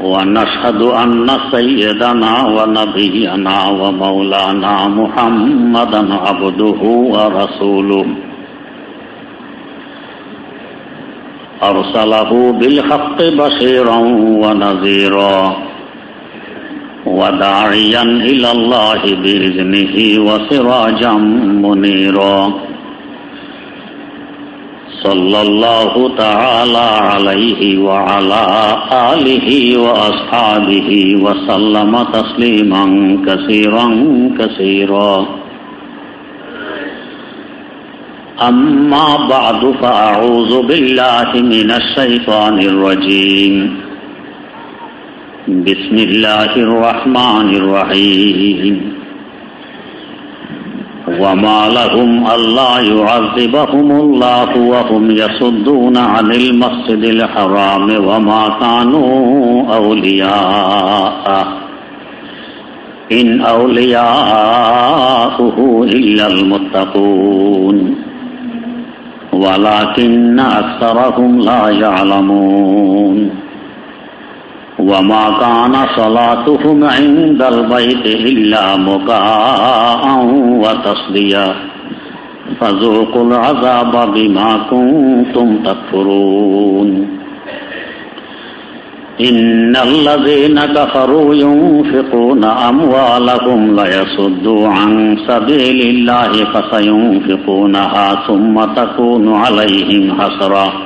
ونشهد أن سيدنا ونبينا ومولانا محمدا عبده ورسوله. أرسله بالحق بشيرا ونذيرا وداعيا إلى الله بإذنه وسراجا منيرا. صلى الله تعالى عليه وعلى آله وأصحابه وسلم تسليما كثيرا كثيرا. أما بعد فأعوذ بالله من الشيطان الرجيم. بسم الله الرحمن الرحيم. وما لهم ألا يعذبهم الله وهم يصدون عن المسجد الحرام وما كانوا أولياءه. إن أولياؤه إلا المتقون. ولكن أكثرهم لا يعلمون. وما كان صلاتهم عند البيت إلا مكاء وتصديا فذوقوا العذاب بما كنتم تكفرون إن الذين كفروا ينفقون أموالهم ليصدوا عن سبيل الله فسينفقونها ثم تكون عليهم حسرة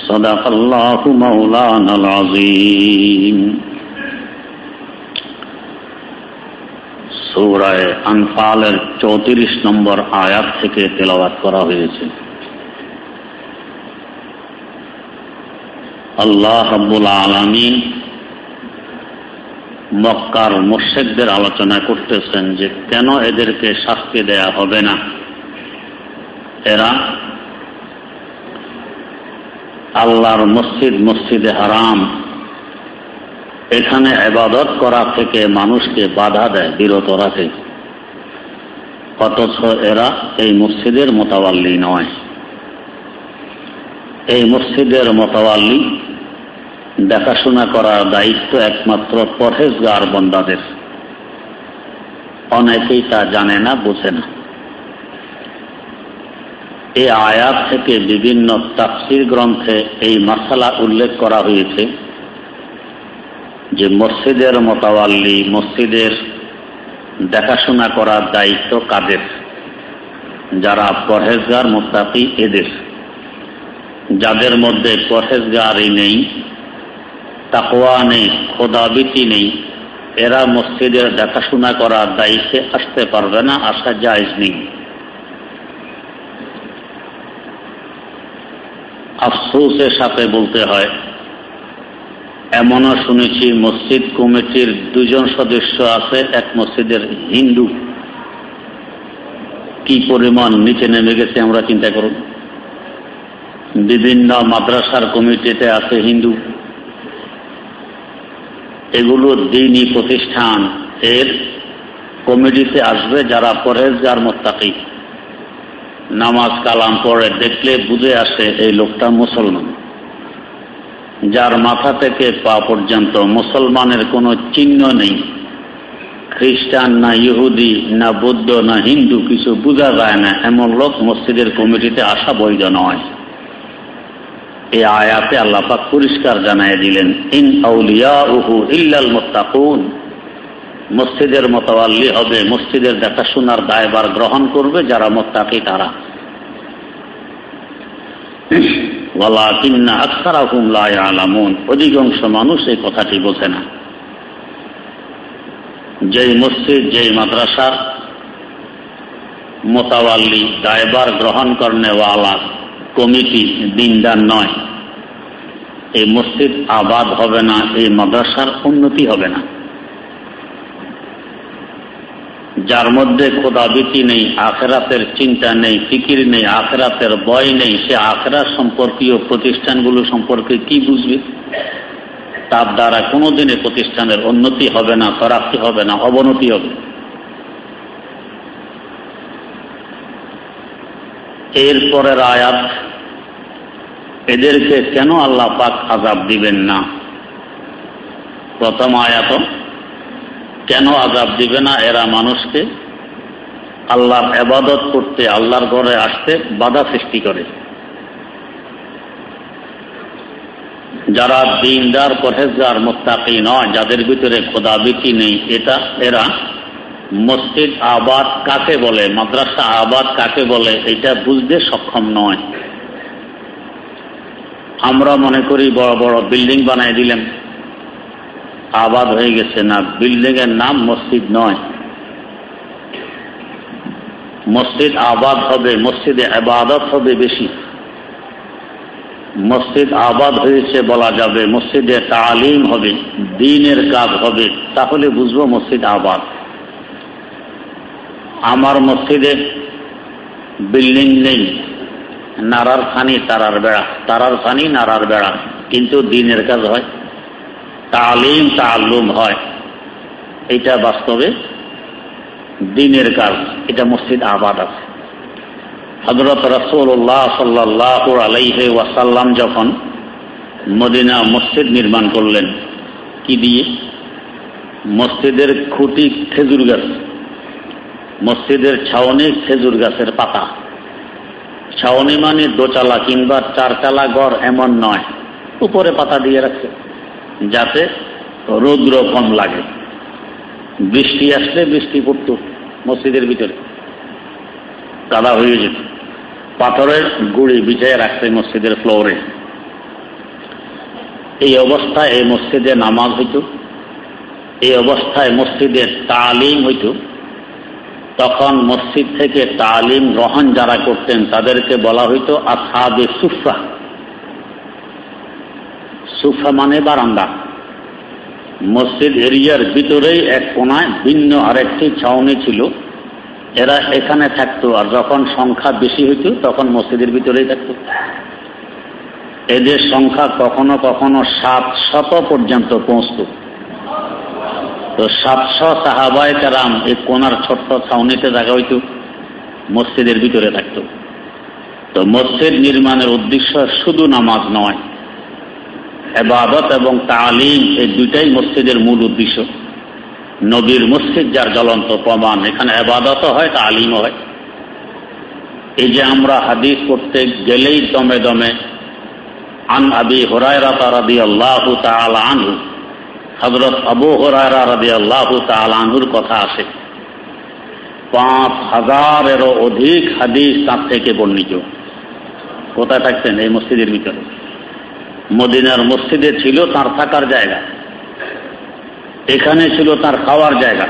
صدق الله مولانا العظيم সৌরায় আনফালের চৌত্রিশ নম্বর আয়াত থেকে তেলাবাত করা হয়েছে আল্লাহ হাব্বুল আলমিন মক্কার মোর্শেকদের আলোচনা করতেছেন যে কেন এদেরকে শাস্তি দেয়া হবে না এরা আল্লাহর মসজিদ, মসজিদে হারাম। এখানে এবাদত করা থেকে মানুষকে বাধা দেয় বিরত রাখে। অথচ এরা এই মসজিদের মোতাবাল্লি নয়। এই মসজিদের মোতাবাল্লি দেখাশোনা করার দায়িত্ব একমাত্র পরহেজগার বন্দাদের। অনেকেই তা জানে না, বোঝে না। এই আয়াত থেকে বিভিন্ন তাফসির গ্রন্থে এই মশালা উল্লেখ করা হয়েছে যে মসজিদের মোতাবাল্লি মসজিদের দেখাশোনা করার দায়িত্ব কাদের? যারা পরহেজগার মোস্তাফি এদের। যাদের মধ্যে পরহেজগারই নেই তাকোয়া নেই, খোদাবিতি নেই, এরা মসজিদের দেখাশোনা করার দায়িত্বে আসতে পারবে না, আসা জায়জ নেই। আফসোসের সাথে বলতে হয়, এমনও শুনেছি মসজিদ কমিটির দুজন সদস্য আছে, এক মসজিদের হিন্দু। কি পরিমাণ নিচে নেমে গেছে আমরা চিন্তা করুন। বিভিন্ন মাদ্রাসার কমিটিতে আছে হিন্দু। এগুলো দিনই প্রতিষ্ঠান। এর কমিটিতে আসবে যারা পরেজগার মোত্তাকি। নামাজ কালাম পড়ে দেখলে বুঝে আসে এই লোকটা মুসলমান। যার মাথা থেকে পা পর্যন্ত মুসলমানের কোনো চিহ্ন নেই। খ্রিস্টান না ইহুদি, না বৌদ্ধ, না হিন্দু কিছু বোঝা যায় না, এমন লোক মসজিদের কমিটিতে আসা বৈধ নয়। এই আয়াতে আল্লাপাক পরিষ্কার জানাই দিলেন, ইন আউলিয়া উহু ইল্লাল মোত্তাকুন। মসজিদের মতোয়াল্লি হবে, মসজিদের দেখাশোনার দায়বার গ্রহণ করবে যারা মোত্তাকি তারা। অধিকাংশ মানুষ এই কথাটি বোঝে না। যেই মসজিদ, যেই মাদ্রাসার মোতাবাল্লি দায়বার গ্রহণ করনেওয়ালা কমিটি দিনদার নয়। এই মসজিদ আবাদ হবে না, এই মাদ্রাসার উন্নতি হবে না। যার মধ্যে খোদাবিতি নেই, আখেরাতের চিন্তা নেই, ফিকির নেই, আখেরাতের বয় নেই, সে আখেরাত সম্পর্কীয় প্রতিষ্ঠানগুলো সম্পর্কে কি বুঝবে? তার দ্বারা কোনোদিনে প্রতিষ্ঠানের উন্নতি হবে না তরাক্তি হবে না, অবনতি হবে। এরপরের আয়াত, এদেরকে কেন আল্লাহ পাক আজাব দিবেন না? প্রথম আয়াত কেন আজাব দিবে না এরা মানুষকে? আল্লাহর এবাদত করতে আল্লাহর ঘরে আসতে বাধা সৃষ্টি করে। যারা দিনদার পরেজগার মোত্তাকি নয়, যাদের ভিতরে খোদাবিতি নেই, এটা এরা মসজিদ আবাদ কাকে বলে, মাদ্রাসা আবাদ কাকে বলে, এটা বুঝতে সক্ষম নয়। আমরা মনে করি বড় বড় বিল্ডিং বানাই দিলেন। আবাদ হয়ে গেছে না বিল্ডিং এর নাম মসজিদ নয়। মসজিদ আবাদ হবে, মসজিদে আবাদত হবে বেশি। মসজিদ আবাদ হয়েছে বলা যাবে, মসজিদে তালিম হবে, দিনের কাজ হবে, তাহলে বুঝব মসজিদ আবাদ। আমার মসজিদে বিল্ডিং নেই, নারার ফানি তারার বেড়া, তারার ফানি নারার বেড়া, কিন্তু দিনের কাজ হয়। তালিম তাল্লুম হয়। এটা বাস্তবে দিনের কাজ। এটা মসজিদ আবাদ আছে। হজরত রসুল্লাহ সাল্লাহ আলাইহে ওয়াসাল্লাম যখন মদিনা মসজিদ নির্মাণ করলেন, কি দিয়ে? মসজিদের খুঁটি খেজুর গাছ। মসজিদের ছাউনি খেজুর গাছের পাতা। ছাউনি মানে দোচালা কিংবা চারচালা ঘর এমন নয়। উপরে পাতা দিয়ে রাখছে। যাতে রৌদ্র কম লাগে। বৃষ্টি আসলে বৃষ্টি পড়ত মসজিদের ভিতরে। কাদা হয়ে যেত। পাথরের গুড়ি বিছাইয়ে রাখছে মসজিদের ফ্লোরে এই অবস্থায় এই মসজিদে নামাজ হইত। এই অবস্থায় মসজিদের তালিম হইত। তখন মসজিদ থেকে তালিম গ্রহণ যারা করতেন, তাদেরকে বলা হইত আসাবে সুফা সুফা মানে বারান্দা। মসজিদ এরিয়ার ভিতরেই এক কোনায় ভিন্ন আরেকটি ছাউনি ছিল। এরা এখানে থাকতো আর যখন সংখ্যা বেশি হইত, তখন মসজিদের ভিতরেই থাকতো। এদের সংখ্যা কখনো কখনো সাত শত পর্যন্ত পৌঁছত। তো সাতশো সাহাবায় কারাম এই কোনার ছোট্ট ছাউনিতে জায়গা হইত, মসজিদের ভিতরে থাকতো। তো মসজিদ নির্মাণের উদ্দেশ্য শুধু নামাজ নয় এবাদত এবং তালিম এই দুইটাই মসজিদের মূল উদ্দেশ্য। নবীর মসজিদ যার জ্বলন্ত প্রমাণ, এখানে এবাদত হয়, তালিমও হয়। এই যে আমরা হাদিস করতে গেলেই দমে দমে, আন আবি হরায়রা রাদি আল্লাহ আনহু হজরত আবু হরায়রা রাদি আল্লাহ আনহুর কথা আসে। পাঁচ হাজারেরও অধিক হাদিস তার থেকে বর্ণিত। কোথায় থাকতেন এই মসজিদের ভিতরে? মদিনার মসজিদে ছিল তার থাকার জায়গা। এখানে ছিল তার খাওয়ার জায়গা।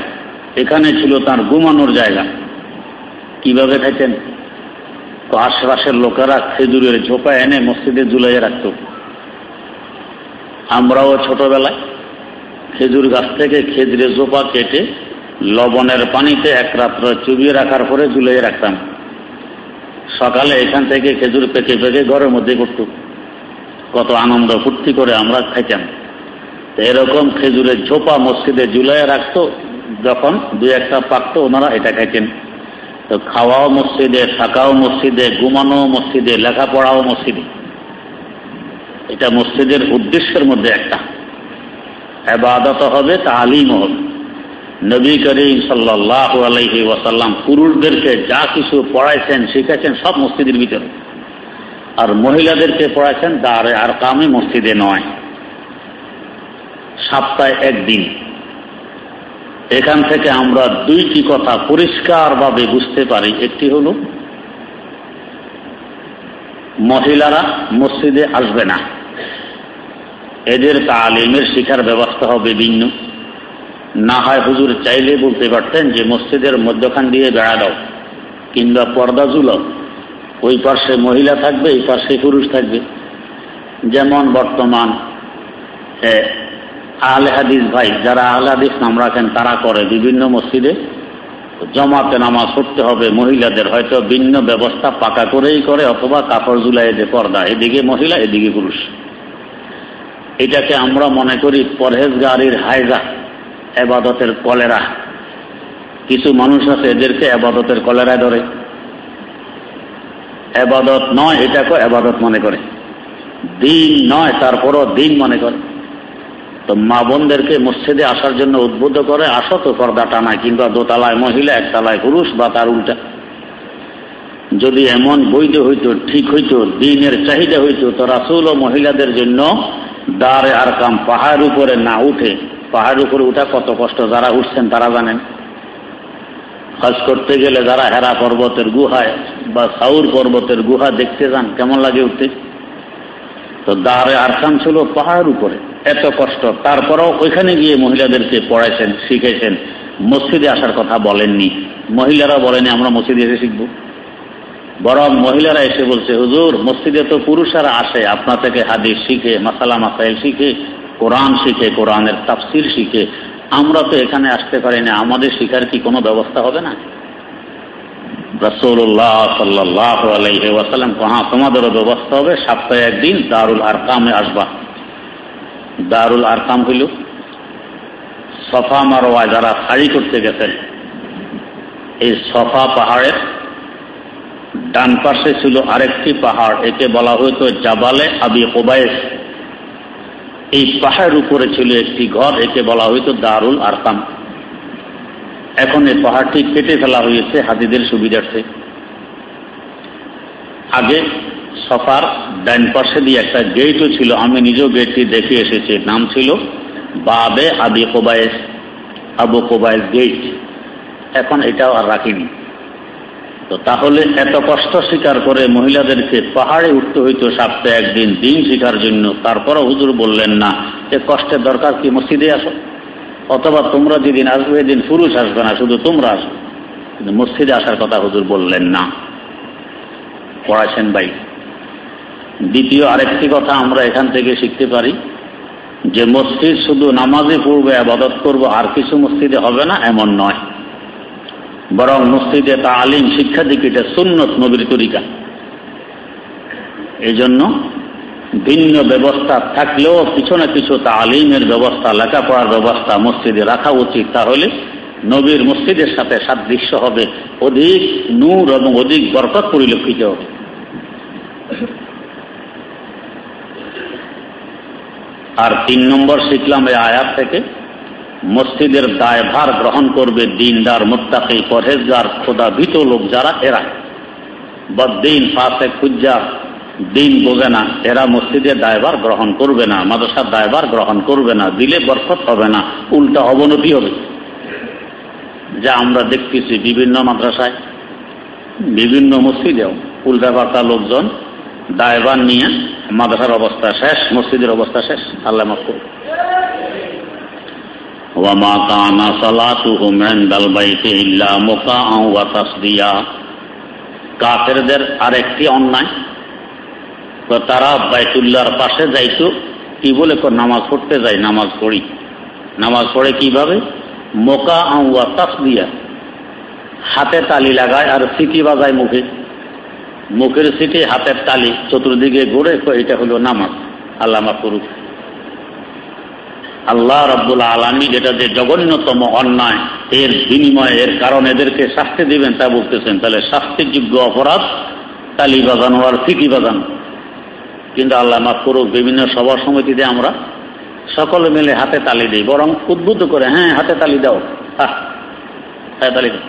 এখানে ছিল তার ঘুমানোর জায়গা। কীভাবে খাইতেন? তো আশেপাশের লোকেরা খেজুরের ঝোপা এনে মসজিদে জুলাইয়ে রাখত। আমরাও ছোটবেলায় খেজুর গাছ থেকে খেজুরের ঝোপা কেটে লবণের পানিতে এক রাত্র চুবিয়ে রাখার পরে জুলাইয়ে রাখতাম। সকালে এখান থেকে খেজুর পেকে পেকে ঘরের মধ্যে করত কত আনন্দ ফুর্তি করে আমরা খাইতাম। এরকম খেজুরের ঝোপা মসজিদে জুলাইয়ে রাখতো, যখন দুই একটা পাকতো, ওনারা এটা খাইতেন। তো খাওয়াও মসজিদে, থাকাও মসজিদে ঘুমানো মসজিদে, লেখাপড়াও মসজিদে। এটা মসজিদের উদ্দেশ্যের মধ্যে একটা। এবাদত হবে তালিম হবে। নবী করিম সাল্লাহ আলহি ওয়াসাল্লাম পুরুষদেরকে যা কিছু পড়াইছেন শিখেছেন সব মসজিদের ভিতরে। আর মহিলাদেরকে পড়াচ্ছেন দাঁড়ে আর কামে মসজিদে নয়। সপ্তাহে একদিন। এখান থেকে আমরা দুইটি কথা পরিষ্কারভাবে বুঝতে পারি। একটি হল, মহিলারা মসজিদে আসবে না। এদের তালিমের শিখার ব্যবস্থা হবে ভিন্ন। না হয় হুজুর চাইলে বলতে পারতেন যে, মসজিদের মধ্যখান দিয়ে বেড়া দাও, কিংবা পর্দা জুলাও ওই পার্শ্বে মহিলা থাকবে, এই পার্শ্বে পুরুষ থাকবে। যেমন বর্তমান আহলে হাদিস ভাই, যারা আহলে হাদিস নাম রাখেন, তারা করে বিভিন্ন মসজিদে। জমাতে নামাজ পড়তে হবে, মহিলাদের হয়তো ভিন্ন ব্যবস্থা পাকা করেই করে, অথবা কাপড় জুলাই যে পর্দা, এদিকে মহিলা, এদিকে পুরুষ। এটাকে আমরা মনে করি পরহেজগারির হায়জা, এবাদতের কলেরা। কিছু মানুষ আছে, এদেরকে আবাদতের কলেরায় ধরে। এবাদত নয়, এটাকে এবাদত মনে করে। দিন নয়, তারপরও দিন মনে করে। তো মা বোনদেরকে মসজিদে আসার জন্য উদ্বুদ্ধ করে, আসো তো পর্দা টানা কিংবা দোতলায় মহিলা, একতলায় পুরুষ বা তার উল্টা। যদি এমন বৈধ হইতো, ঠিক হইতো, দিনের চাহিদা হইতো, তো রাসুল ও মহিলাদের জন্য দাঁড়ে আর কাম পাহাড় উপরে না উঠে পাহাড় উপরে উঠা কত কষ্ট, যারা উঠছেন তারা জানেন। হজ করতে গেলে যারা হেরা পর্বতের গুহায় বা সাউর পর্বতের গুহা দেখতে যান, কেমন লাগে উঠতে? তো দাঁড়ে আরকাম ছিল পাহাড়ের উপরে, এত কষ্ট। তারপরেও ওইখানে গিয়ে মহিলাদেরকে পড়াইছেন শিখেছেন মসজিদে আসার কথা বলেননি। মহিলারা বলেনি, আমরা মসজিদে এসে শিখব। বরং মহিলারা এসে বলছে, হুজুর, মসজিদে তো পুরুষেরা আসে আপনা থেকে হাদিস শিখে, মাসালা, মাসাইল শিখে, কোরআন শিখে, কোরআনের তাফসির শিখে আমরা তো এখানে আসতে পারি না, আমাদের শিখার কি কোনো ব্যবস্থা হবে না? কহা তোমাদেরও ব্যবস্থা হবে একদিন দারুল আরকামে আসবা। দারুল আরকাম হইল যারা করতে গেছেন, এই সফা পাহাড়ের ডান পাশে ছিল আরেকটি পাহাড়, একে বলা হইতো জাবালে আবি কোবায়েস এই পাহাড়ের উপরে ছিল একটি ঘর, একে বলা হইতো দারুল আরকাম। এখন এই পাহাড়টি কেটে ফেলা হয়েছে হাতিদের সুবিধার্থে। আগে সফার ডাইন পাশে দিয়ে একটা গেটও ছিল, আমি নিজেও গেটটি দেখে এসেছি। নাম ছিল বাবে আবি কোবায়েস, আবু কোবায়েস গেট। এখন এটাও আর রাখিনি। তো তাহলে এত কষ্ট স্বীকার করে মহিলাদেরকে পাহাড়ে উঠতে হইতো সপ্তাহে একদিন, দিন শিখার জন্য। তারপরও হুজুর বললেন, না যে কষ্টের দরকার কি, মসজিদে আসো? অথবা তোমরা যেদিন আসবে এদিন পুরুষ আসবে না, শুধু তোমরা আসবে। কিন্তু মসজিদে আসার কথা হুজুর বললেন, না। পড়াছেন ভাই। দ্বিতীয় আরেকটি কথা আমরা এখান থেকে শিখতে পারি, যে মসজিদ শুধু নামাজে পড়বে, আবাদত করব, আর কিছু মসজিদে হবে না, এমন নয়। বরং মসজিদে তালিম শিক্ষা দিকে, এটা সুন্নত নবীর তরিকা। এই জন্য ভিন্ন ব্যবস্থা থাকলেও কিছু না কিছু তালিমের ব্যবস্থা, লেখাপড়ার ব্যবস্থা মসজিদে রাখা উচিত। তাহলে নবীর মসজিদের সাথে সাদৃশ্য হবে, অধিক নূর এবং অধিক বরকত পরিলক্ষিত হবে। আর তিন নম্বর শিখলাম এই আয়াত থেকে। মসজিদের দায়ভার গ্রহণ করবে দিনদার, মোত্তাকি, পরহেজগার খোদা ভীত লোক যারা, এরা। বদিন ফাঁসে খুজ্জা দিন বোঝে না, এরা মসজিদের দায়ভার গ্রহণ করবে না, মাদ্রাসার দায়ভার গ্রহণ করবে না, দিলে বরকত হবে না, উল্টা অবনতি হবে। যা আমরা দেখতেছি বিভিন্ন মাদ্রাসায়, বিভিন্ন মসজিদেও উল্টা পাল্টা লোকজন দায়ভার নিয়ে মাদ্রাসার অবস্থা শেষ, মসজিদের অবস্থা শেষ। আল্লাহ মাফ করবে কানা সালাতুহুম ইনদাল বাইতি ইল্লা মুকাআ ওয়া তাসদিয়া কাফেরদের আরেকটি অন্যায়, তো তারা বাইতুল্লাহর পাশে যাইতো, কি বলে নামাজ পড়তে যায়, নামাজ পড়ি। নামাজ পড়ে কীভাবে? মোকা আউয়া তাসদিয়া হাতে তালি লাগায় আর সিটি বাজায় মুখে। মুখের সিটি হাতের তালি চতুর্দিকে ঘুরে এটা হলো নামাজ, আল্লাহ করুক। আল্লাহ রব্বুল আলমী যেটা যে জঘন্যতম অন্যায়, এর বিনিময়ে, এর কারণ এদেরকে শাস্তি দিবেন, তা বলতেছেন। তাহলে শাস্তিযোগ্য অপরাধ তালি বাজানো আর ফিকি বাজানো কিন্তু আল্লাহ মাফ করুক, বিভিন্ন সভা সমিতিতে আমরা সকলে মিলে হাতে তালি দিই, বরং উদ্বুদ্ধ করে হ্যাঁ হাতে তালি দাও। হ্যাঁ তালি দাও।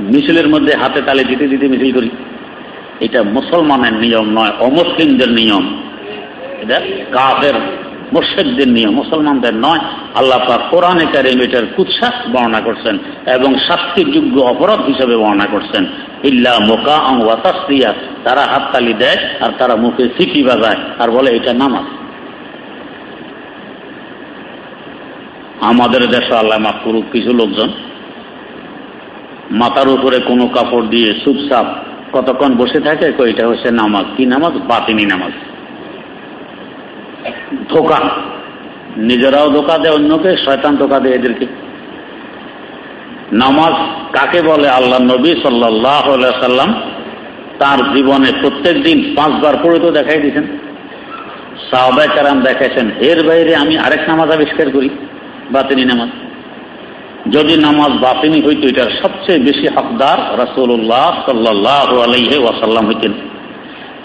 মিছিলের মধ্যে হাতে তালি দিতে দিতে মিছিল করি। এটা মুসলমানের নিয়ম নয়, অমুসলিমদের নিয়ম। এটা কাফের মোর্শেকদের নিয়ম মুসলমানদের নয়, আল্লাহ পাক কোরআনে কারিম এটার কুৎসা বর্ণনা করছেন এবং শাস্তিযোগ্য অপরাধ হিসেবে বর্ণনা করছেন। ইল্লা মোকা ওয়াতাস্তিয়া তারা হাততালি দেয় আর তারা মুখে সিটি বাজায় আর বলে এটা নামাজ। আমাদের দেশে আল্লাহ মাফ করুক, কিছু লোকজন মাথার উপরে কোনো কাপড় দিয়ে চুপচাপ কতক্ষণ বসে থাকে এটা হচ্ছে নামাজ, কি নামাজ? বাতিনি নামাজ। ধোকা। নিজেরাও ধোকা দেয়, অন্যকে শয়তান ধোকা দেয় এদেরকে। নামাজ কাকে বলে? আল্লাহ নবী সাল্লাহ সাল্লাম তার জীবনে প্রত্যেক দিন পাঁচবার পড়ে তো দেখাই দিয়েছেন। সাহবাই কারাম দেখাইছেন, এর বাইরে আমি আরেক নামাজ আবিষ্কার করি, বাতিনি নামাজ। যদি নামাজ বাতিনি হইতো, এটার সবচেয়ে বেশি হকদার রাসুল্লাহ সাল্লাহ আলাইহে ওয়াসাল্লাম হইতেন।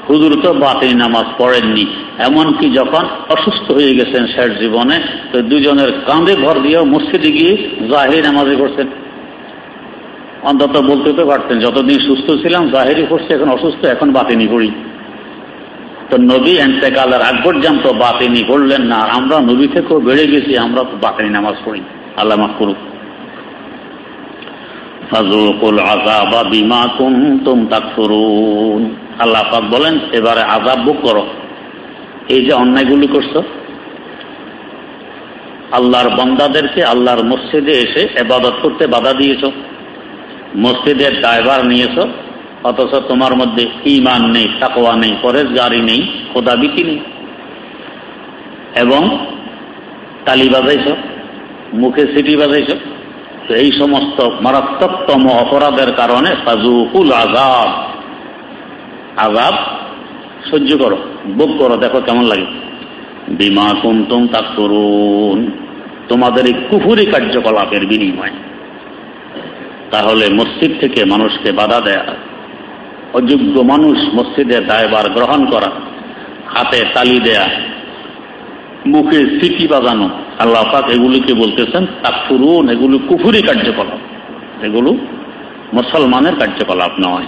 হুজুর তো বাতিনি নামাজ পড়েননি। এমনকি যখন অসুস্থ হয়ে গেছেন শেষ জীবনে, তো দুজনের কাঁধে ভর দিয়েও মসজিদে গিয়ে জাহির নামাজে করছেন অন্তত বলতে তো পারতেন, যতদিন সুস্থ ছিলাম, জাহেরি করছে এখন অসুস্থ, এখন বাতিনি করি। তো নবী এন্তেকালের আগ পর্যন্ত বাতিনি করলেন না, আর আমরা নবী থেকেও বেড়ে গেছি, আমরা তো বাতিনি নামাজ পড়ি। আল্লাহ মাফ করুক। ফাজুকুল আযাবা বিমা কুনতুম তাকফুরুন। আল্লাহ পাক বলেন, এবারে আযাব ভোগ করো। এই যে অন্যায়গুলি করছ, আল্লাহর বন্দাদেরকে আল্লাহর মসজিদে এসে এবাদত করতে বাধা দিয়েছ, মসজিদের ড্রাইভার নিয়েছ, অথচ তোমার মধ্যে ইমান নেই তাকোয়া নেই পরেশগারি নেই খোদাবিতি নেই। এবং তালি বাজাইছ, মুখে সিটি বাজাইছ। তো এই সমস্ত মারাত্মকতম অপরাধের কারণে ফাজুকুল আজাব আজাব সহ্য করো বুক করো, দেখো কেমন লাগে। বিমা কুমতুম তাক করুন তোমাদের এই কুফুরি কার্যকলাপের বিনিময়। তাহলে মসজিদ থেকে মানুষকে বাধা দেয়া, অযোগ্য মানুষ মসজিদে দায়বার গ্রহণ করা, হাতে তালি দেয়া, মুখে সিটি বাজানো, আল্লাহ পাক এগুলিকে বলতেছেন তাকফুরুন, এগুলো কুফুরি কার্যকলাপ, এগুলো মুসলমানের কার্যকলাপ নয়।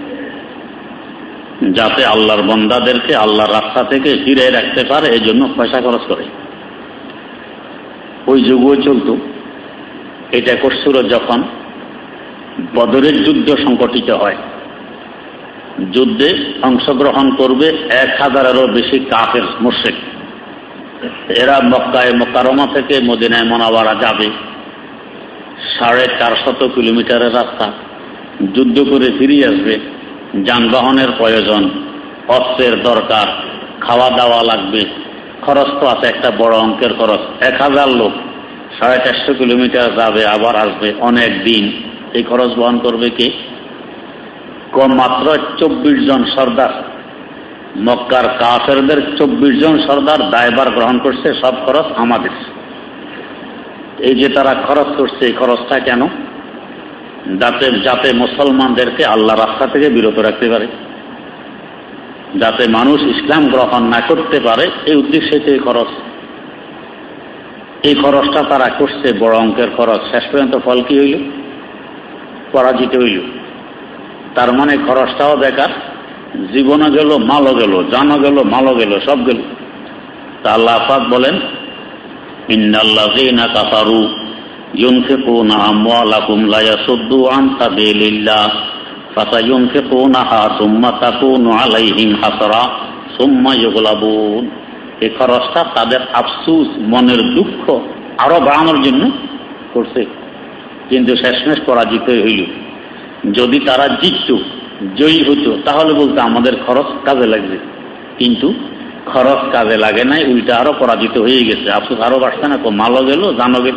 যাতে আল্লাহর বন্দাদেরকে আল্লাহর রাস্তা থেকে ফিরে রাখতে পারে, এই জন্য পয়সা খরচ করে। ওই যুগও চলত। এটা করছিল যখন বদরের যুদ্ধ সংগঠিত হয়, যুদ্ধে অংশগ্রহণ করবে এক হাজারেরও বেশি কাফের মোর্শেক এরা মক্কায় মক্কারমা থেকে মদিনায় মনাবাড়া যাবে। সাড়ে চারশত কিলোমিটারের রাস্তা যুদ্ধ করে ফিরিয়ে আসবে। যানবাহনের প্রয়োজন, অস্ত্রের দরকার খাওয়া দাওয়া লাগবে, খরচ তো আছে একটা বড় অঙ্কের খরচ। এক হাজার লোক সাড়ে চারশো কিলোমিটার যাবে, আবার আসবে অনেক দিন। এই খরচ বহন করবে কে? কম মাত্র চব্বিশ জন সর্দার। মক্কার কাফেরদের চব্বিশ জন সর্দার দায়বার গ্রহণ করছে, সব খরচ আমাদের। এই যে তারা খরচ করছে, এই খরচটা কেন? যাতে যাতে মুসলমানদেরকে আল্লাহ রাস্তা থেকে বিরত রাখতে পারে, যাতে মানুষ ইসলাম গ্রহণ না করতে পারে, এই উদ্দেশ্যে এই খরচ। এই খরচটা তারা করছে, বড় অঙ্কের খরচ। শেষ পর্যন্ত ফল কি হইল? পরাজিত হইল। তার মানে খরচটাও বেকার, জীবনও গেল, মালও গেল, জানও গেল, মালও গেল, সব গেল। তা আল্লাহ আফাদ বলেন, ইন্নাল্লাযীনা কাফারু ينفقون أموالهم ليصدوا عن سبيل الله فسينفقونها ثم تكون عليهم حسرة ثم يغلبون এই খরচটা তাদের আফসুস মনের দুঃখ আরো বাড়ানোর জন্য করছে কিন্তু শেষমেশ পরাজিত হইল যদি তারা জিতত জয়ী হতো তাহলে বলতো আমাদের খরচ কাজে লাগবে কিন্তু খরচ কাজে লাগে নাই উল্টা আরো পরাজিত হয়ে গেছে আফসোস আরো বাড়ছে না তো মালও গেল জানো গেল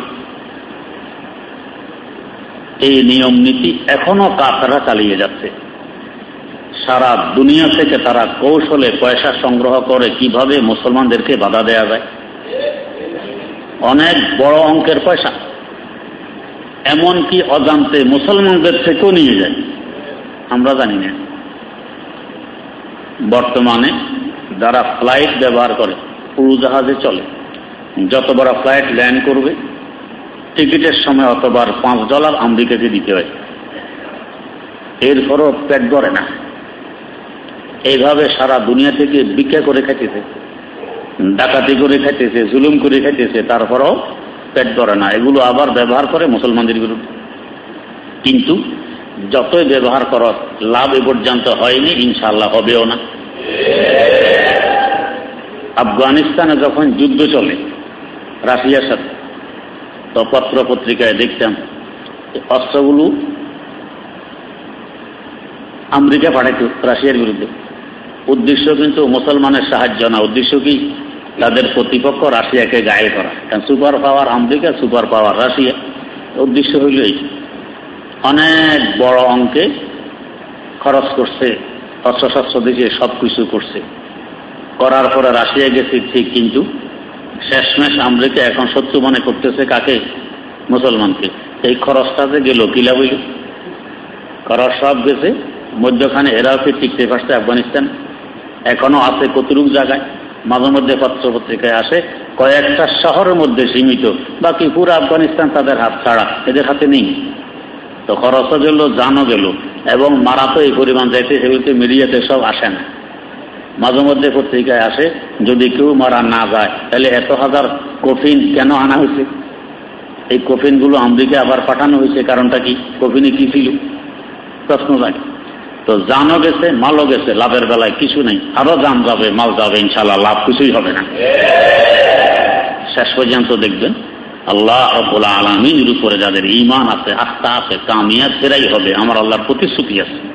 এই নিয়ম নীতি এখনও কাফেরা চালিয়ে যাচ্ছে। সারা দুনিয়া থেকে তারা কৌশলে পয়সা সংগ্রহ করে কীভাবে মুসলমানদেরকে বাধা দেয়া যায়। অনেক বড় অঙ্কের পয়সা। এমনকি অজান্তে মুসলমানদের থেকেও নিয়ে যায়। আমরা জানি না। বর্তমানে যারা ফ্লাইট ব্যবহার করে, উড়োজাহাজে চলে, যত বড় ফ্লাইট ল্যান্ড করবে টিকিটের সময় অতবার পাঁচ ডলার আমেরিকাকে দিতে হয়। এরপরও পেট ভরে না। এইভাবে সারা দুনিয়া থেকে ভিক্ষা করে খাইতেছে, ডাকাতি করে খাইতেছে, জুলুম করে খাইতেছে, তারপরও পেট ধরে না। এগুলো আবার ব্যবহার করে মুসলমানদের বিরুদ্ধে। কিন্তু যতই ব্যবহার কর, লাভ এ পর্যন্ত হয়নি ইনশাল্লাহ হবেও না। আফগানিস্তানে যখন যুদ্ধ চলে, রাশিয়ার সাথে পত্র পত্রিকায় দেখতাম অস্ত্রগুলো আমেরিকা পাঠাইত রাশিয়ার বিরুদ্ধে। উদ্দেশ্য কিন্তু মুসলমানের সাহায্য না, উদ্দেশ্য কি? তাদের প্রতিপক্ষ রাশিয়াকে গায়ে করা। কারণ super power America, super power Russia. উদ্দেশ্য হইল এই। অনেক বড় অঙ্কে খরচ করছে, অস্ত্রশস্ত্র দিয়ে সব কিছু করছে। করার পরে রাশিয়া গেছে, ঠিক কিন্তু শেষমেশ আমেরিকা এখন সত্য মনে করতেছে কাকে? মুসলমানকে। এই খরচটাতে গেল কিলা বইল খরচ সব গেছে। মধ্যখানে এরাও কি টিকতে পারছে আফগানিস্তান এখনও আছে কতটুক জায়গায়? মাঝে মধ্যে পত্রপত্রিকায় আসে, কয়েকটা শহরের মধ্যে সীমিত। বাকি পুরো আফগানিস্তান তাদের হাত ছাড়া, এদের হাতে নেই। তো খরচও গেল, জানও গেল, এবং মারা তো এই পরিমাণ যাইতে সেগুলিতে মিডিয়াতে সব আসে না। মাঝে মধ্যে পত্রিকায় আসে, যদি কেউ মারা না যায়, তাহলে এত হাজার কফিন কেন আনা হয়েছে? এই কফিনগুলো আমেরিকা আবার পাঠানো হয়েছে, কারণটা কি? কফিনে কি ছিল? প্রশ্ন যায় তো জানও গেছে, মালও গেছে, লাভের বেলায় কিছু নেই। আরও জান যাবে, মাল যাবে ইনশাল্লাহ লাভ কিছুই হবে না। শেষ পর্যন্ত দেখবেন, আল্লাহ রব্বুল আলমীর উপরে যাদের ইমান আছে, আস্থা আছে কামিয়া সেরাই হবে। আমার আল্লাহর প্রতিশ্রুতি আছে।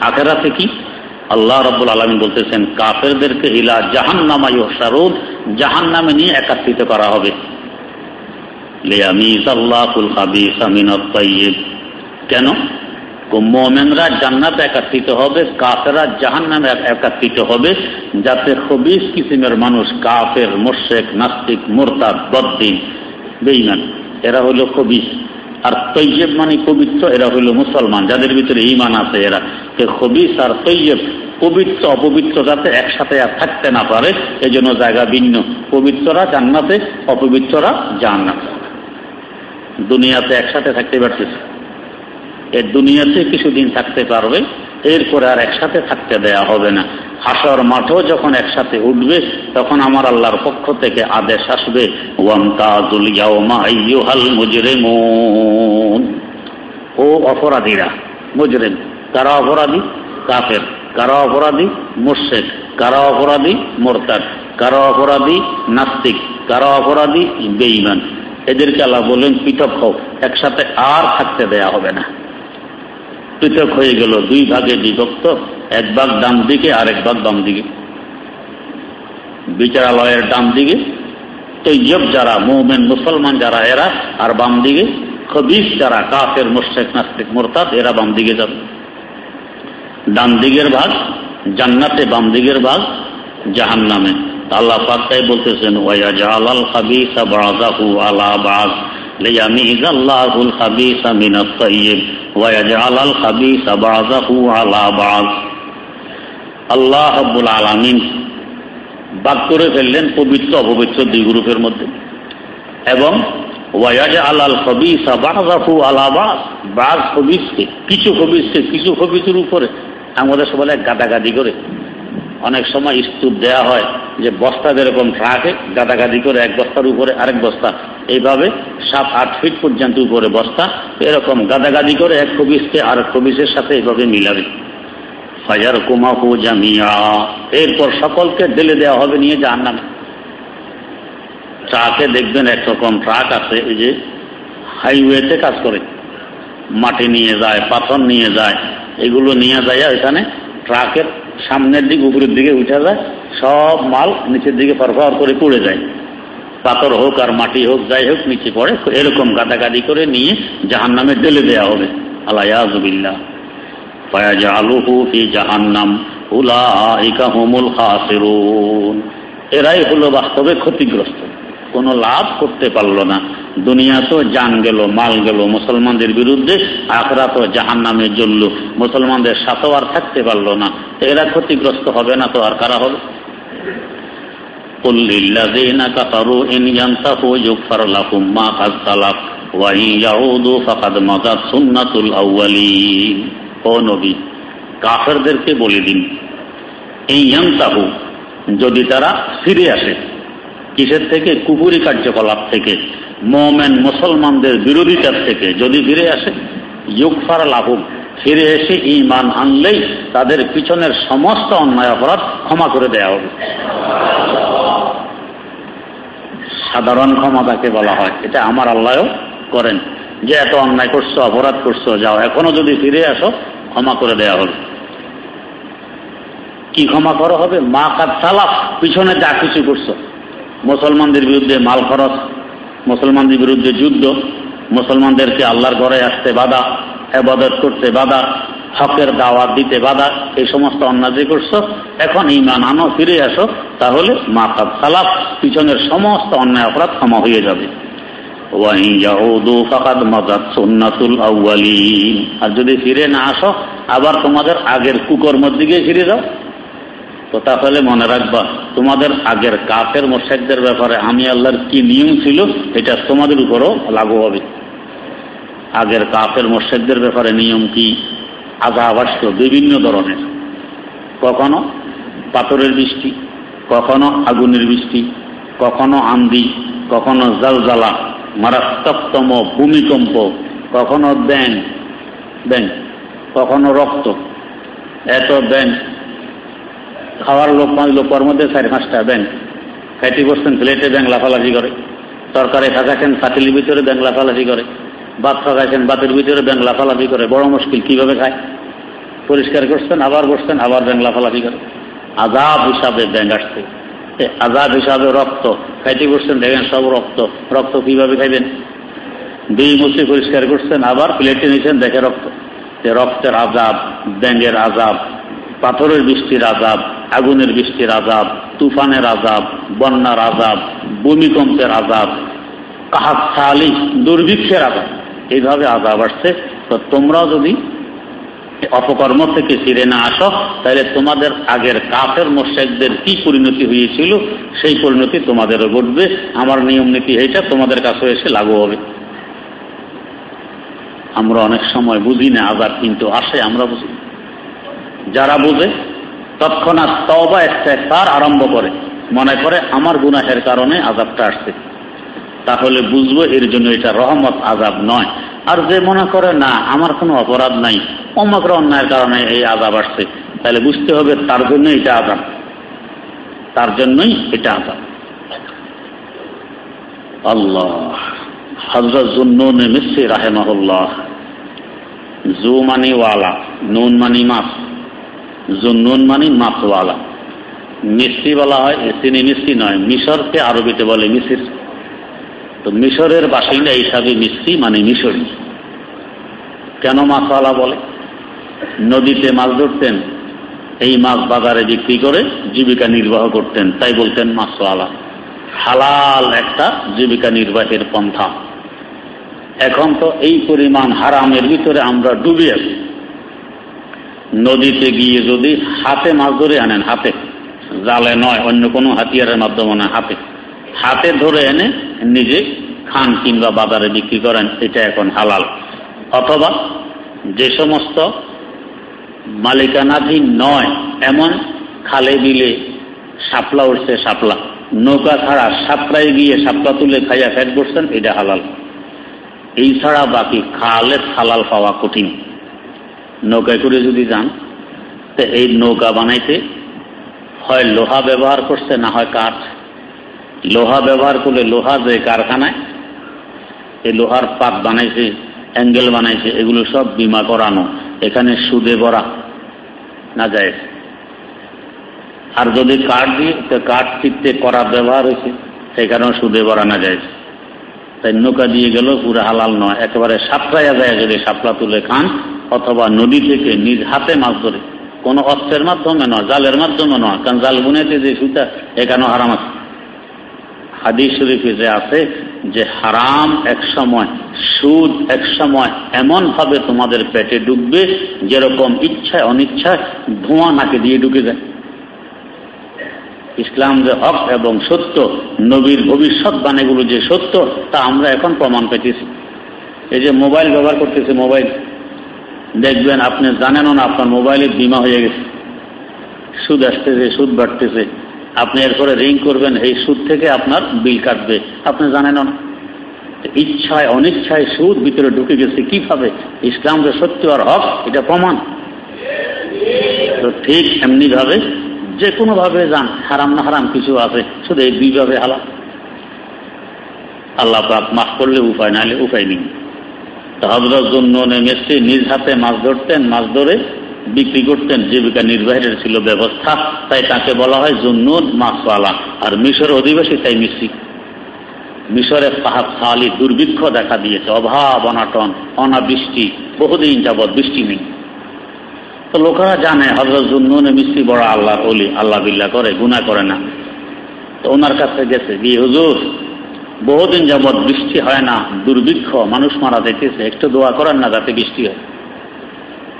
আখেরাতে কি? আল্লাহ রব্বুল আলমী বলতেছেন, কাফেরদেরকে ইলা জাহান নামা ইহসারুদ জাহান নামে নিয়ে একাত্রিত করা হবে। কেন? মোমেনরা জান্নাত একাত্রিত হবে কাফেরা জাহান নামে একাত্রিত হবে, যাতে খবিস কিসিমের মানুষ, কাফের মোর্শেক নাস্তিক, মোরতাদ, বদ্দিন বেইমান এরা হলো খবিস। আর তৈয়ব মানে পবিত্র, এরা হইল মুসলমান। যাদের ভিতরে ইমান আছে এরা। খবিস আর তৈয়ব, পবিত্র, অপবিত্র যাতে একসাথে আর থাকতে না পারে এই জন্য জায়গা ভিন্ন। পবিত্ররা জান্নাতে, অপবিত্ররা জান্নাতে দুনিয়াতে একসাথে থাকতে পারতেছে। এর দুনিয়াতে কিছুদিন থাকতে পারবে এরপরে আর একসাথে থাকতে দেয়া হবে না। হাসর মাঠও যখন একসাথে উঠবে, তখন আমার আল্লাহর পক্ষ থেকে আদেশ আসবে ও অপরাধীরা, মুজরেম, কারা অপরাধী? কাফের। কারা অপরাধী? মোর্শেক কারা অপরাধী? মোরতাদ। কারা অপরাধী? নাস্তিক। কারা অপরাধী? বেইমান এদেরকে আল্লাহ বললেন পৃথক হোক একসাথে আর থাকতে দেয়া হবে না। পৃথক হয়ে গেল, দুই ভাগে বিভক্ত, এক ভাগ ডান দিকে আর এক ভাগ বাম দিকে। বিচারালয়ের ডান দিকে, তৈয়ব যারা, মৌমেন মুসলমান যারা, এরা, আর বাম দিকে, খবিস যারা, কাফের মোশেক নাস্তিক, মোরতাদ, এরা বাম দিকে যাবে। ডান দিকের ভাগ, জান্নাতে বাম দিকের ভাগ জাহান নামে আল্লাহ পাক্কাই বলতেছেন, ওয়া জালাল খাবিসা বাযাহু আলা বায আল্লাহুল খাবিসা মিনাত তাইয়্যিব ওয়া ইয়াজআলাল খাবিসা বাযাহু আলা বায আল্লাহ রাব্বুল আলামিন ভাগ করে ফেললেন পবিত্র অপবিত্র দুই গ্রুপের মধ্যে। এবং ওয়াজ আলাল খবিসা বাযাহু আলা বায বাজ খবিসকে, কিছু খবিসকে, কিছু খবিসের উপরে আমাদের সবাই গাদাগাদি করে। অনেক সময় স্তূপ দেয়া হয় যে বস্তা যেরকম ট্রাকে গাদাগাদি করে এক বস্তার উপরে আরেক বস্তা এইভাবে সাত, আট ফিট পর্যন্ত উপরে বস্তা, এরকম গাদাগাদি করে এক খবিসকে আরেক খবিসের সাথে এইভাবে মিলাবে। ফাজার কুমাহু জামিয়া। এরপর সকলকে ঢেলে দেওয়া হবে নিয়ে যার নামে ট্রাকে দেখবেন একরকম ট্রাক আছে, এই যে হাইওয়েতে কাজ করে। মাটি নিয়ে যায়, পাথর নিয়ে যায়, এগুলো নিয়ে যায় এখানে ট্রাকের সামনের দিক, উপরের দিকে উঠে যায়, সব মাল নিচের দিকে ফরফর করে পড়ে যায়। পাথর হোক আর মাটি হোক, যাই হোক, নিচে পড়ে, এরকম গাদাগাদি করে নিয়ে জাহান নামে ঢেলে দেওয়া হবে। আল্লাহ ফায়াজালুহু ফি জাহান্নাম, উলাইকা হুমুল এরাই হলো বাস্তবে ক্ষতিগ্রস্ত। কোনো লাভ করতে পারল না। দুনিয়া তো জান গেল, মাল গেল, মুসলমানদের বিরুদ্ধে আখরা তো জাহান নামে জ্বলল। মুসলমানদের সাথেও আর থাকতে পারল না। এরা ক্ষতিগ্রস্ত হবে না তো আর কারা হবে? قل للذين كفروا إن ينتهوا يغفر لهم ما قد سلف وإن يعودوا فقد مضت سنة الأولين ও নবী কাফেরদেরকে বলে দিন এই ইয়ান্তাহু যদি তারা ফিরে আসে কিসের থেকে কুপুরি কার্যকলাপ থেকে মোমেন মুসলমানদের বিরোধিতার থেকে যদি ফিরে আসে ইউকফার লাভুক ফিরে এসে ইমান আনলেই তাদের পিছনের সমস্ত অন্যায় অপরাধ ক্ষমা করে দেওয়া হবে সাধারণ ক্ষমা তাকে বলা হয়। এটা আমার আল্লাহও করেন। যে এত অন্যায় করছ, অপরাধ করছ, যাও, এখনও যদি ফিরে আসো, ক্ষমা করে দেওয়া হবে কি ক্ষমা করা হবে? মা কাদ সালাফ, পিছনে যা কিছু করছ। মুসলমানদের বিরুদ্ধে মাল খরচ, মুসলমানদের বিরুদ্ধে যুদ্ধ, মুসলমানদেরকে আল্লাহর ঘরে আসতে বাধা, এবাদত করতে বাধা হকের দাওয়াত দিতে বাধা, এই সমস্ত অন্যায় করছ, এখন ইমান আনো, ফিরে আসো, তাহলে মা কাদ সালাফ, পিছনের সমস্ত অন্যায় অপরাধ ক্ষমা হয়ে যাবে। আর যদি ফিরে না আসো, আবার তোমাদের আগের কুকর্মর দিকে ফিরে যাও। তো তাহলে মনে রাখবা, তোমাদের আগের কাফের মোর্শেকদের ব্যাপারে আমি আল্লাহর কি নিয়ম ছিল, এটা তোমাদের উপরও লাগু হবে। আগের কাফের মোর্শেকদের ব্যাপারে নিয়ম কি? আজাব আসত বিভিন্ন ধরনের। কখনো পাথরের বৃষ্টি, কখনো আগুনের বৃষ্টি, কখনো আন্দি, কখনো জালজালা, মারাত্মকতম ভূমিকম্প, কখনো ব্যাং ব্যাং কখনো রক্ত। এত ব্যাং খাওয়ার লোক লোকের মধ্যে চারি পাঁচটা ব্যাং খাইতে বসছেন প্লেটে ব্যাং লাফালাফি করে। তরকারি থাকাছেন পাতিলির ভিতরে ব্যাং লাফালাফি করে। ভাত থাকাছেন বাতের ভিতরে ব্যাং লাফালাফি করে, বড় মুশকিল, কীভাবে খায়? পরিষ্কার করছেন, আবার বসছেন, আবার ব্যাং লাফালাফি করে। আজাব হিসাবে ব্যাং আসছে। আজাদ হিসাবে রক্ত, খাইতে বসছেন, দেখেন সব রক্ত। রক্ত কীভাবে খাইবেন? দুই মুসি পরিষ্কার করছেন, আবার প্লেটে নিয়েছেন দেখে রক্ত। যে রক্তের আজাব ব্যাঙ্গের আজাব, পাথরের বৃষ্টির আজাব, আগুনের বৃষ্টির আজাব, তুফানের আজাব, বন্যার আজাব, ভূমিকম্পের আজাব, কাহাত দুর্ভিক্ষের আজাব। এইভাবে আজাব আসছে। তো তোমরাও যদি অপকর্ম থেকে ফিরে না আসো, তাহলে তোমাদের আগের কাফের মোর্শেকদের কি পরিণতি হয়েছিল? সেই পরিণতি তোমাদের ঘটবে। আমার নিয়ম নীতি এইটা, তোমাদের কাছে এসে লাগু হবে। আমরা অনেক সময় বুঝি না, আজাব কিন্তু আসে, আমরা বুঝি। যারা বুঝে, তৎক্ষণাৎ তবা তার আরম্ভ করে। মনে করে, আমার গুনাহের কারণে আজাবটা আসছে। তাহলে বুঝব এর জন্য এটা রহমত আজাব নয়। আর যে মনে করে, না, আমার কোনো অপরাধ নাই অমগ্র অন্যায়ের কারণে এই আজাব আসছে। তাহলে বুঝতে হবে তার জন্য এটা আজাব তার জন্যই এটা আজাব আল্লাহ হজরত জুন্নুন মিসি রাহেমাহুল্লাহ জু মানি ওয়ালা নুন মানি মাছ জুন্নুন মানি মাছওয়ালা মিষ্টি বলা হয় চিনি মিষ্টি নয়, মিশরকে আরবিতে বলে মিসির। তো মিশরের বাসিন্দা হিসাবে মিষ্টি মানে মিশরি। কেন মাছওয়ালা বলে? নদীতে মাছ ধরতেন, এই মাছ বাজারে বিক্রি করে জীবিকা নির্বাহ করতেন, তাই বলতেন মাছওয়ালা হালাল একটা জীবিকা নির্বাহের পন্থা। এখন তো এই পরিমাণ হারামের ভিতরে আমরা ডুবে আছি। নদীতে গিয়ে যদি হাতে মাছ ধরে আনেন, হাতে। জালে নয়, অন্য কোনো হাতিয়ারের মাধ্যমে না, হাতে। হাতে ধরে এনে নিজে খান কিংবা বাজারে বিক্রি করেন, এটা এখন হালাল। অথবা যে সমস্ত মালিকানাধীন নয়, এমন খালে বিলে সাপলা উঠছে সাপলা নৌকা ছাড়া সাপলায় গিয়ে সাপলা তুলে খাইয়া ফ্যাট করছেন এটা হালাল। এই ছাড়া বাকি খালে হালাল পাওয়া কঠিন। নৌকায় করে যদি যান, তো এই নৌকা বানাইতে হয় লোহা ব্যবহার করছে, না হয় কাঠ। লোহা ব্যবহার করলে লোহা যে কারখানায়, এই লোহার পাত বানাইছে, অ্যাঙ্গেল বানাইছে, এগুলো সব বিমা করানো, এখানে সুদে ভরা, না যায়। আর যদি কাঠ দিয়ে কাঠ চিত্তে করা ব্যবহার হয়েছে, সেখানেও সুদে ভরা না যায়। তাই নৌকা দিয়ে গেল পুরো হালাল নয়, একেবারে সাপড়াইয়া যায় যদি সাপলা তুলে খান, অথবা নদী থেকে নিজ হাতে মাছ ধরে, কোনো অস্ত্রের মাধ্যমে নয়, জালের মাধ্যমে নয়, কারণ জাল বুনেতে যে সুতা, এখানেও হারাম আছে। হাদিস শরীফে আছে যে হারাম এক সময়, সুদ এক সময় এমন ভাবে তোমাদের পেটে ডুববে যেরকম ইচ্ছায় অনিচ্ছায় ধোঁয়া নাকে দিয়ে ঢুকে যায়। ইসলাম যে হক এবং সত্য, নবীর ভবিষ্যৎবাণীগুলো যে সত্য, তা আমরা এখন প্রমাণ পেতেছি। এই যে মোবাইল ব্যবহার করতেছে মোবাইল, দেখবেন আপনি জানেনও না আপনার মোবাইলে বিমা হয়ে গেছে। সুদ আসতেছে, সুদ বাড়তেছে। আপনি এরপরে রিং করবেন, এই সুদ থেকে আপনার বিল কাটবে। আপনি জানেনও না। ইচ্ছায়, অনিচ্ছায় সুদ ভিতরে ঢুকে গেছে, কীভাবে? ইসলাম যে সত্য আর হক, এটা প্রমাণ। তো ঠিক এমনি ভাবে যে কোনো ভাবে যান, হারাম না হারাম কিছু আছে, শুধু এই দুইভাবে হালাম আল্লাহ পাক মাফ করলে উপায়, নাহলে উপায় নেই। হজরত জন্য মেসি নিজ হাতে মাছ ধরতেন, মাছ ধরে বিক্রি করতেন, জীবিকা নির্বাহের ছিল ব্যবস্থা, তাই তাকে বলা হয় জুন্নুন মাছওয়ালা আর মিশর অধিবাসী তাই মিসি মিশরের পাহাড় সালি দুর্ভিক্ষ দেখা দিয়েছে, অভাব, অনাটন, অনাবৃষ্টি, বহুদিন যাবৎ বৃষ্টি নেই। তো লোকেরা জানে হজরত জুন্নুনে মিস্ত্রি বড় আল্লাহ বলি আল্লাহ বিল্লাহ করে গুণা করে না। তো ওনার কাছে গেছে গিয়ে হুজুর, বহুদিন যাবৎ বৃষ্টি হয় না, দুর্ভিক্ষ, মানুষ মারা দেখেছে একটু দোয়া করেন না যাতে বৃষ্টি হয়।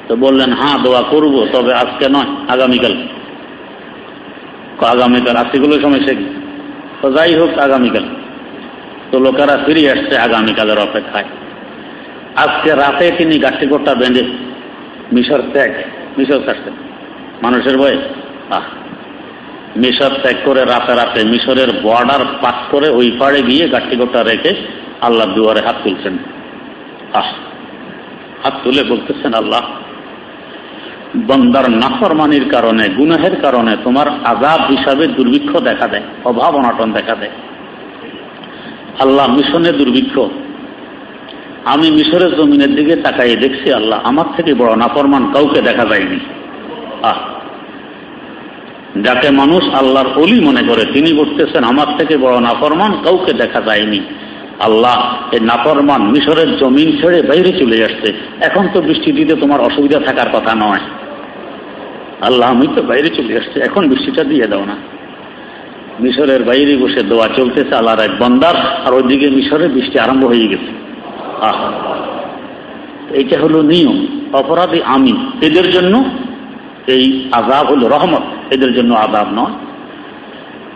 তো বললেন হ্যাঁ দোয়া করব, তবে আজকে নয়, আগামীকাল। আগামীকাল? আজকেগুলো সমস্যা কি? তো যাই হোক, আগামীকাল। তো লোকেরা ফিরে আসছে আগামীকালের অপেক্ষায়। আজকে রাতে তিনি গাছটিকোটটা বেঁধে মিশর ত্যাগ, মিশর ছাড়ছেন। মানুষের বয়ে আহ! মিশর ত্যাগ করে রাতে রাতে মিশরের বর্ডার পাস করে ওই পাড়ে গিয়ে গাছটিকোটটা রেখে আল্লাহ দুয়ারে হাত তুলছেন। আহ! হাত তুলে বলতেছেন আল্লাহ বন্দার নাফরমানির কারণে, গুনাহের কারণে তোমার আজাব হিসাবে দুর্ভিক্ষ দেখা দেয়, অভাব অনাটন দেখা দেয়। আল্লাহ মিশনে দুর্ভিক্ষ। আমি মিশরের জমিনের দিকে তাকাইয়ে দেখছি, আল্লাহ আমার থেকে বড় নাফরমান কাউকে দেখা যায়নি। আহ। যাকে মানুষ আল্লাহর অলি মনে করে, তিনি করতেছেন আমার থেকে বড় নাফরমান কাউকে দেখা যায়নি। আল্লাহ, এই নাফরমান মিশরের জমিন ছেড়ে বাইরে চলে আসছে। এখন তো বৃষ্টি দিতে তোমার অসুবিধা থাকার কথা নয়। আল্লাহ, আমি তো বাইরে চলে আসছে, এখন বৃষ্টিটা দিয়ে দাও না। মিশরের বাইরে বসে দোয়া চলতেছে আল্লাহর এক বন্দার, আর ওইদিকে মিশরে বৃষ্টি আরম্ভ হয়ে গেছে। আহ এইটা হলো নিয়ম। অপরাধী আমি, এদের জন্য এই আজাব হলো রহমত, এদের জন্য আজাব নয়।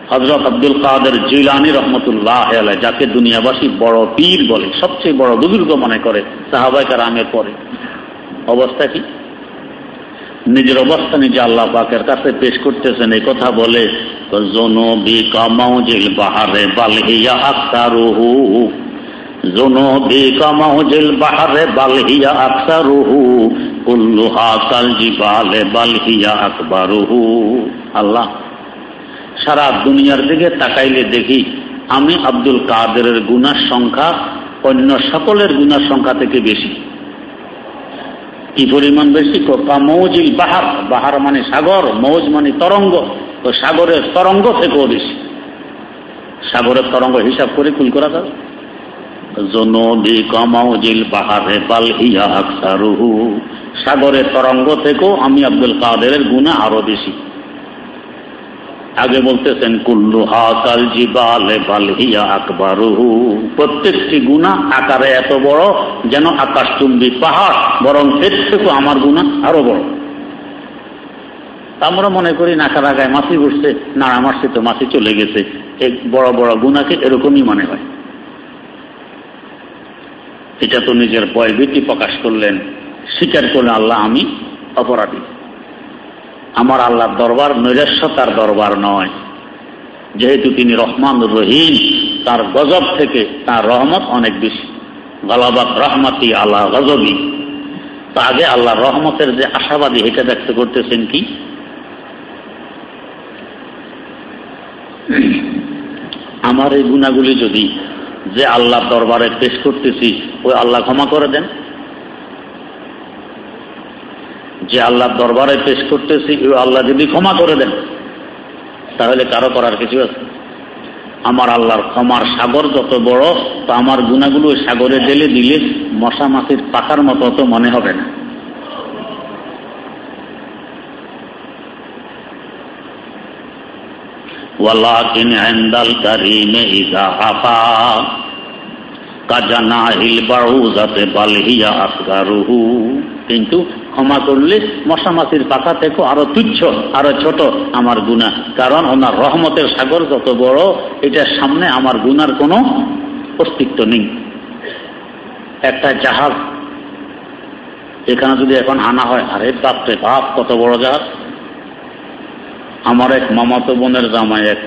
হজরত আব্দুল কাদের জিলানি রহমতুল্লাহ যাকে দুনিয়াবাসী বড় পীর বলে, সবচেয়ে বড় বুজুর্গ মনে করে সাহাবাইকার আমের পরে। অবস্থা কি? নিজের অবস্থা নিজে আল্লাহ পাকের কাছে পেশ করতেছেন, এই কথা বলে বাহারে আল্লাহ, সারা দুনিয়ার দিকে তাকাইলে দেখি, আমি আব্দুল কাদেরের গুনার সংখ্যা অন্য সকলের গুনার সংখ্যা থেকে বেশি। কি পরিমাণ বেশি? মৌজিল বাহার। বাহার মানে সাগর, মৌজ মানে তরঙ্গ। তো সাগরের তরঙ্গ থেকেও বেশি। সাগরের তরঙ্গ হিসাব করে কুল করা যাবে। সাগরের তরঙ্গ থেকেও আমি আব্দুল কাদেরের গুণা আরও বেশি। আগে বলতেছেন, কুল্লু হাকাল জিবালে বালহিয়া প্রত্যেকটি গুণা আকারে এত বড় যেন আকাশচুম্বী পাহাড়, বরং এর থেকেও আমার গুণা আরও বড়। আমরা মনে করি নাকা রাগায় মাছি না, আমার সে তো মাছি চলে গেছে। এক বড় বড় গুণাকে এরকমই মনে হয়। এটা তো নিজের ভয়ভীতি প্রকাশ করলেন, স্বীকার করলেন আল্লাহ আমি অপরাধী। আমার আল্লাহর দরবার নৈরাস্যতার দরবার নয়। যেহেতু তিনি রহমান রহিম, তার গজব থেকে তার রহমত অনেক বেশি। গলাবাত রহমাতি আল্লাহ গজবি। তা আগে আল্লাহ রহমতের যে আশাবাদী, এটা ব্যক্ত করতেছেন কি? আমার এই গুণাগুলি যদি যে আল্লাহ দরবারে পেশ করতেছি, ওই আল্লাহ ক্ষমা করে দেন। যে আল্লাহর দরবারে পেশ করতেছি আল্লাহ যদি ক্ষমা করে দেন, তাহলে কারও করার কিছু আছে? আমার আল্লাহর ক্ষমার সাগর যত বড়, তা আমার গুণাগুলো সাগরে জেলে দিলে মশা মাছির পাকার মতো অত মনে হবে না। ওয়ালাকিন কাজানা বালহিয়া কিন্তু ক্ষমা করলে মশামাছির পাখা থেকে আরও তুচ্ছ, আরও ছোট আমার গুণা। কারণ ওনার রহমতের সাগর যত বড়, এটার সামনে আমার গুনার কোনো অস্তিত্ব নেই। একটা জাহাজ, এখানে যদি এখন আনা হয়, আরে বাপরে বাপ, কত বড় জাহাজ। আমার এক মামাতো বোনের জামাই এক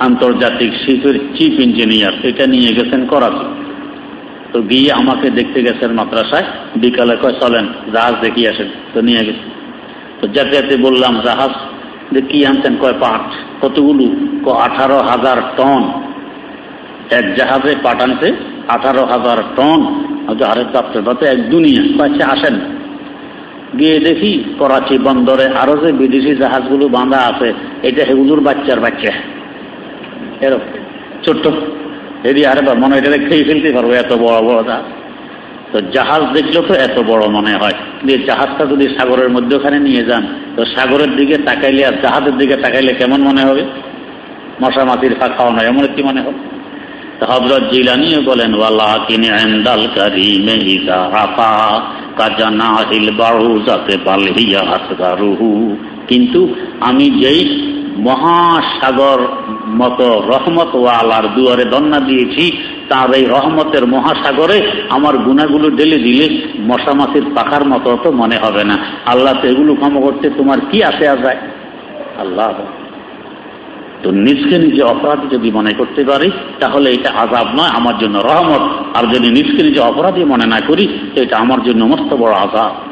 আন্তর্জাতিক শিপের চিফ ইঞ্জিনিয়ার, এটা নিয়ে গেছেন করাচি। তো গিয়ে আমাকে দেখতে গেছেন মাদ্রাসায়। বিকালে কয়, চলেন, জাহাজ দেখিয়ে আসেন। তো নিয়ে গেছে। তো যাতে যাতে বললাম, জাহাজ কি আনছেন? কয়, পাট। কতগুলো? ক আঠারো হাজার টন। এক জাহাজে পাট আনছে, আঠারো হাজার টন। আরে বাপরে, বাপে এক দুনিয়া। কয়েছে আসেন। গিয়ে দেখি, করাচি বন্দরে আরও যে বিদেশি জাহাজগুলো বাঁধা আছে, এটা সেগুলোর বাচ্চার বাচ্চা। এরকম, ছোট্ট। এদি আরে বা মনে এটা খেয়ে ফেলতে পারব, এত বড় বড় জাহাজ তো জাহাজ দেখলে তো এত বড় মনে হয়। যে জাহাজটা যদি সাগরের মধ্যখানে নিয়ে যান, তো সাগরের দিকে তাকাইলে আর জাহাজের দিকে তাকাইলে কেমন মনে হবে? মশা মাটির ফাঁকাও নয় এমন কি মনে হবে। হজরত জিলানিও বলেন ওয়ালা কিনে যাতে বালহিয়া কিন্তু আমি যেই মহাসাগর মতো রহমত ওয়ালার দুয়ারে দন্না দিয়েছি। তার এই রহমতের মহাসাগরে আমার গুণাগুলো ঢেলে দিলে মশামাছির পাখার মতো তো মনে হবে না। আল্লাহ তো এগুলো ক্ষম করতে তোমার কি আসে আর যায় আল্লাহ। তো নিজকে নিজে অপরাধী যদি মনে করতে পারি, তাহলে এটা আজাব নয়, আমার জন্য রহমত। আর যদি নিজকে নিজে অপরাধী মনে না করি এটা আমার জন্য মস্ত বড় আজাব